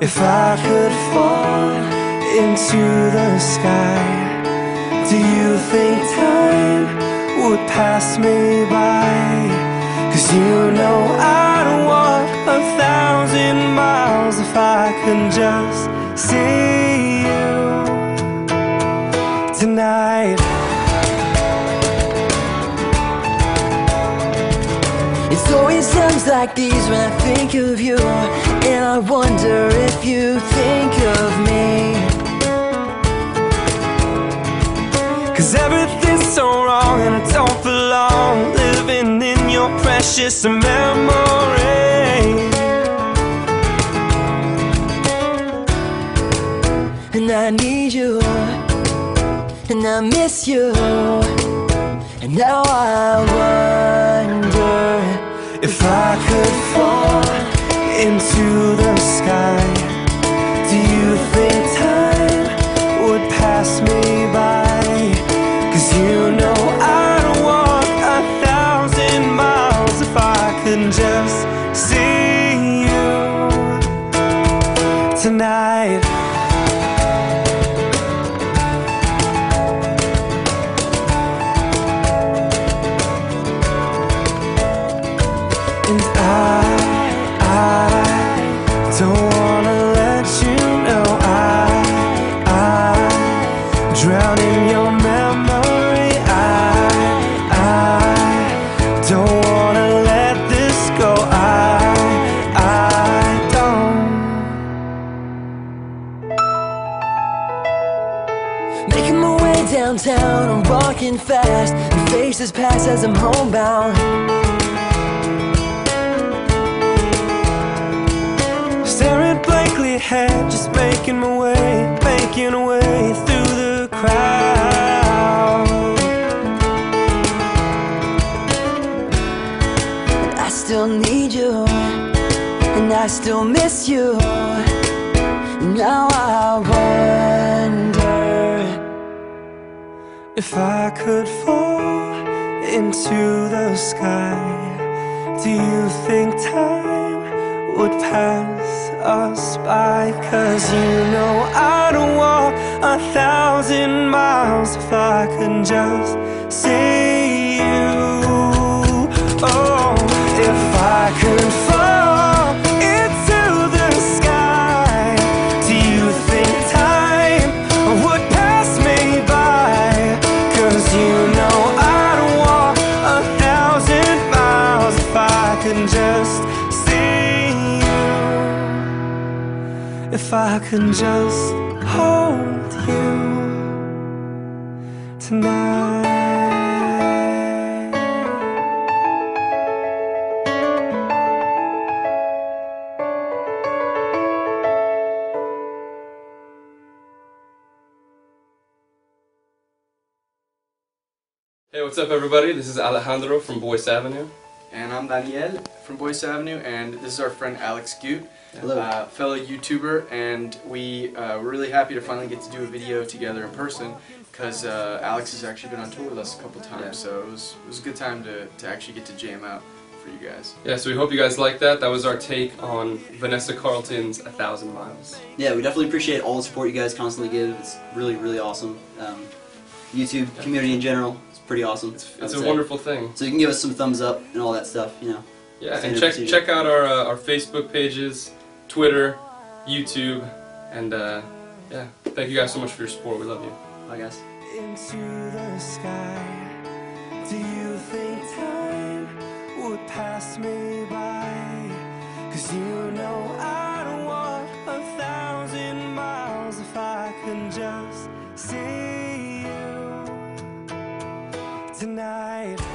if I could fall into the sky. Do you think time would pass me by? Cause you know I'd walk a thousand miles if I could just see Always times like these when I think of you, and I wonder if you think of me. Cause everything's so wrong and I don't belong living in your precious memory. And I need you, and I miss you, and now I wonder If I could fall into the sky, do you think time would pass me by? Cause you know I'd walk a thousand miles if I could just see you tonight. Drown in your memory. I, I don't wanna let this go. I, I don't. Making my way downtown, I'm walking fast. And faces pass as I'm homebound. Staring blankly ahead, just making my way, making a way and I still miss you. Now I wonder If I could fall into the sky, do you think time would pass us by? Cause you know I'd walk a thousand miles if I could just see If I could just hold you tonight. Hey, what's up, everybody? This is Alejandro from Boyce Avenue. And I'm Daniel from Boyce Avenue, and this is our friend Alex Goot, Hello. uh, fellow YouTuber, and we uh, we're really happy to finally get to do a video together in person because uh, Alex has actually been on tour with us a couple times, Yeah. so it was it was a good time to, to actually get to jam out for you guys. Yeah, so we hope you guys like that. That was our take on Vanessa Carlton's A Thousand Miles. Yeah, we definitely appreciate all the support you guys constantly give. It's really, really awesome. Um, YouTube community in general, it's pretty awesome. It's, it's a say. wonderful thing. So you can give us some thumbs up and all that stuff, you know. Yeah, and check procedure. check out our uh, our Facebook pages, Twitter, YouTube, and uh, yeah, thank you guys so much for your support. We love you. Bye, guys. into the sky. Do you think time would pass me by? Cause you know I'd walk a thousand miles if I could just see you tonight.